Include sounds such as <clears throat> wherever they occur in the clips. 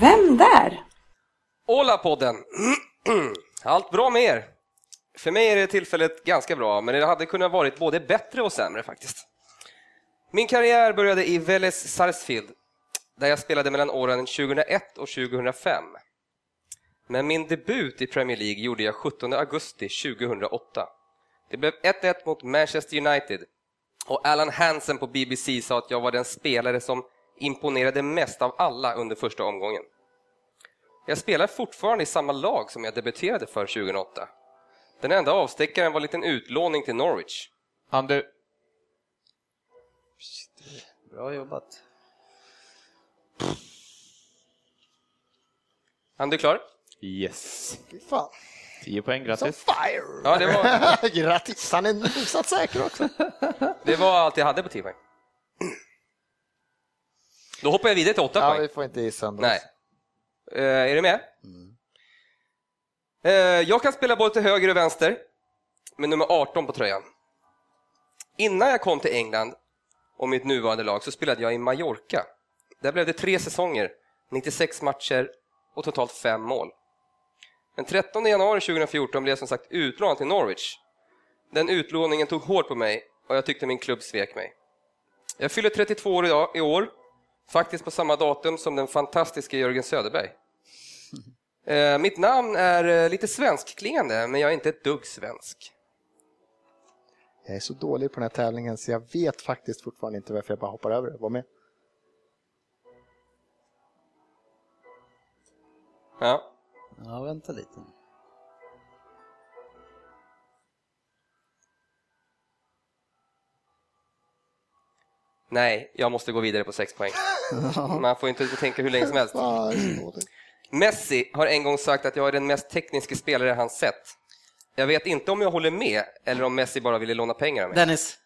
Vem där? Åla-podden. <clears throat> Allt bra med er? För mig är det tillfället ganska bra, men det hade kunnat varit både bättre och sämre faktiskt. Min karriär började i Vélez Sarsfield, där jag spelade mellan åren 2001 och 2005. Men min debut i Premier League gjorde jag 17 augusti 2008. Det blev 1-1 mot Manchester United och Alan Hansen på BBC sa att jag var den spelare som imponerade mest av alla under första omgången. Jag spelar fortfarande i samma lag som jag debuterade för 2008. Den enda avstickaren var en liten utlåning till Norwich. Andu, Bra jobbat. Du klar? yes. Fan, 10 poäng, som grattis. fire! Ja, det var, <laughs> Grattis, han är hyfsat säker också. <laughs> det var allt jag hade på 10 poäng. Då hoppar jag vidare till 8 Ja, poäng. vi får inte gissa ändå. Nej. Eh, är du med? Eh, jag kan spela både till höger och vänster med nummer 18 på tröjan. Innan jag kom till England och mitt nuvarande lag så spelade jag i Mallorca. Där blev det tre säsonger, 96 matcher och totalt fem mål. Den 13 januari 2014 blev jag som sagt utlånad till Norwich. Den utlåningen tog hårt på mig och jag tyckte min klubb svek mig. Jag fyller 32 år i år, faktiskt på samma datum som den fantastiska Jörgen Söderberg. Eh, mitt namn är eh, lite svenskklingande, men jag är inte ett dugg svensk. Jag är så dålig på den här tävlingen så jag vet faktiskt fortfarande inte varför jag bara hoppar över det. Var med. Ja. Ja, vänta lite. Nej, jag måste gå vidare på sex poäng. Man får inte tänka hur länge som helst. Jag. Messi har en gång sagt att jag är den mest tekniska spelare han sett. Jag vet inte om jag håller med eller om Messi bara ville låna pengar av mig. Dennis.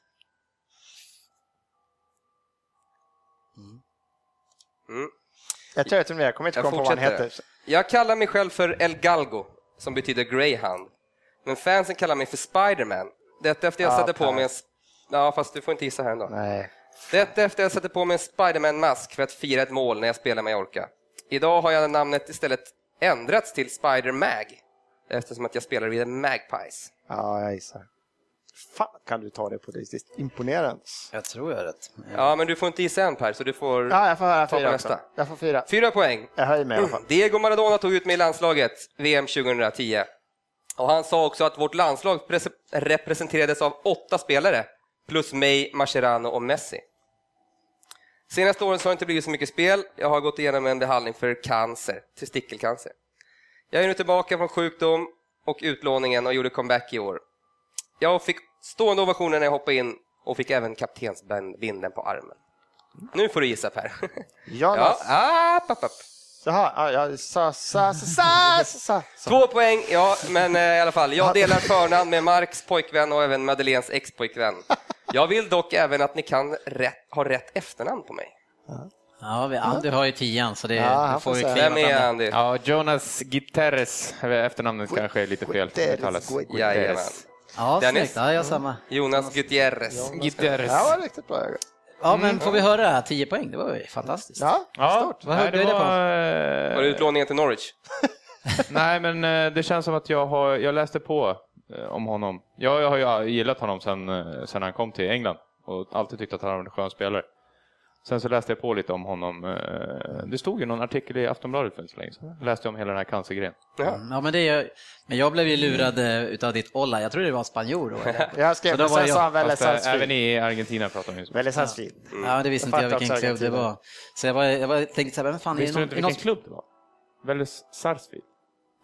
Jag tror att du jag kommer inte Jag komma på vad han heter. Jag kallar mig själv för El Galgo, som betyder Greyhound. Men fansen kallar mig för Spiderman. Detta efter jag Ah, satte på mig en... Ja, fast du får inte gissa här ändå. Nej. Detta efter jag satte på mig en Spiderman-mask för att fira ett mål när jag spelar Mallorca. Idag har jag namnet istället ändrats till Spider-Mag, eftersom att jag spelar vid Magpies. Ja, jag gissar. Fan, kan du ta det på det? Det är imponerande. Jag tror jag har rätt. Ja, men du får inte gissa än Per, så du får Ja, jag får höra ta på fyra också. nästa. Jag får fyra. Fyra poäng. Jag höjer mig i alla fall. <clears throat> Diego Maradona tog ut mig i landslaget VM 2010. Och han sa också att vårt landslag pres- representerades av åtta spelare, plus mig, Mascherano och Messi. Senaste åren så har det inte blivit så mycket spel. Jag har gått igenom en behandling för cancer, testikelcancer. Jag är nu tillbaka från sjukdom och utlåningen och gjorde comeback i år. Jag fick stående ovationer när jag hoppade in och fick även kaptensbindeln på armen. Nu får du gissa Per. <laughs> Ja, Jonas. app, app, app. Jaha, ja, ja, sa, sa, sa, sa, sa, sa. Två poäng, ja, men eh, i alla fall. Jag delar förnamn med Marks pojkvän och även Madeleines ex-pojkvän. <laughs> Jag vill dock även att ni kan rätt, ha rätt efternamn på mig. Ja, vi, Andy har ju tian så det, Ja, han det får får vi säga. kliva Vem är fram. Andy? Ja, Jonas Guterres, efternamnet kanske är lite fel Guterres, uttalas. Guterres. Jajamän. Ja, Dennis? snyggt. Ja, jag samma. Jonas Gutierrez. Guterres. Ja, det var riktigt bra. Ja, men får vi höra 10 poäng? Det var ju fantastiskt. Ja, Ja, stort. Vad nej, högg du det det på? var, det utlåningen till Norwich? <laughs> Nej, men eh, det känns som att jag har, jag läste på om honom. Jag, jag har ju gillat honom sen, eh, sen han kom till England och alltid tyckt att han var en skön spelare. Sen så läste jag på lite om honom. eh, Det stod ju någon artikel i Aftonbladet för inte så länge sedan. Läste jag om hela den här cancergrejen. Jaha. Ja, men, det är, men jag blev ju lurad eh, utav ditt Olla. Jag tror det var en spanjor. Då? <laughs> Jag skrev, Så då men var sen jag- sa han Fast, eh, även i Argentina pratar de ju så. Vélez Sarsfield. Ja, det visste inte jag vilken klubb det var. Så jag, var, jag var, tänkte så här, vem fan är Visste du inte är någon, vilken klubb det var? Vélez Sarsfield.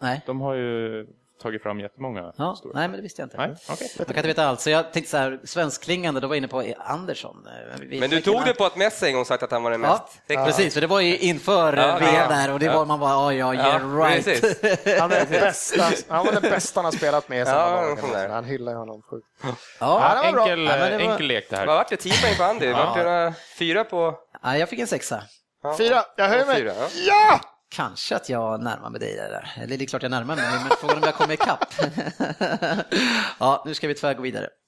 Nej, De har ju tagit fram jättemånga ja, stora. nej, men det visste jag inte. Nej, okej. Jag kan inte veta allt, så jag tänkte så här, svenskklingande, då var jag inne på Andersson. Eh, vi- Men du tog an- det på att Messi en gång sagt att han var den Ja, mest tekniska. precis, för det var ju inför Ja, ja, VM ja. där och det Ja. var man bara, oh, ja, yeah Ja, right. precis. Han, är den <laughs> bästa, han var den bästa han har spelat med i Ja, där. Han hyllar ju honom sjukt. Ja, Ja, det var bra. Enkel, Ja, men det var- enkel lek det här. Vad vart det? 10 poäng på Andy? Vart det fyra på... ja, jag fick en sexa. Ja. Fyra, jag höjer mig. Fyra, ja. Kanske att jag närmar mig dig där. Eller det är klart jag närmar mig, men frågan är om jag kommer ikapp. <laughs> ja, nu ska vi tyvärr gå vidare.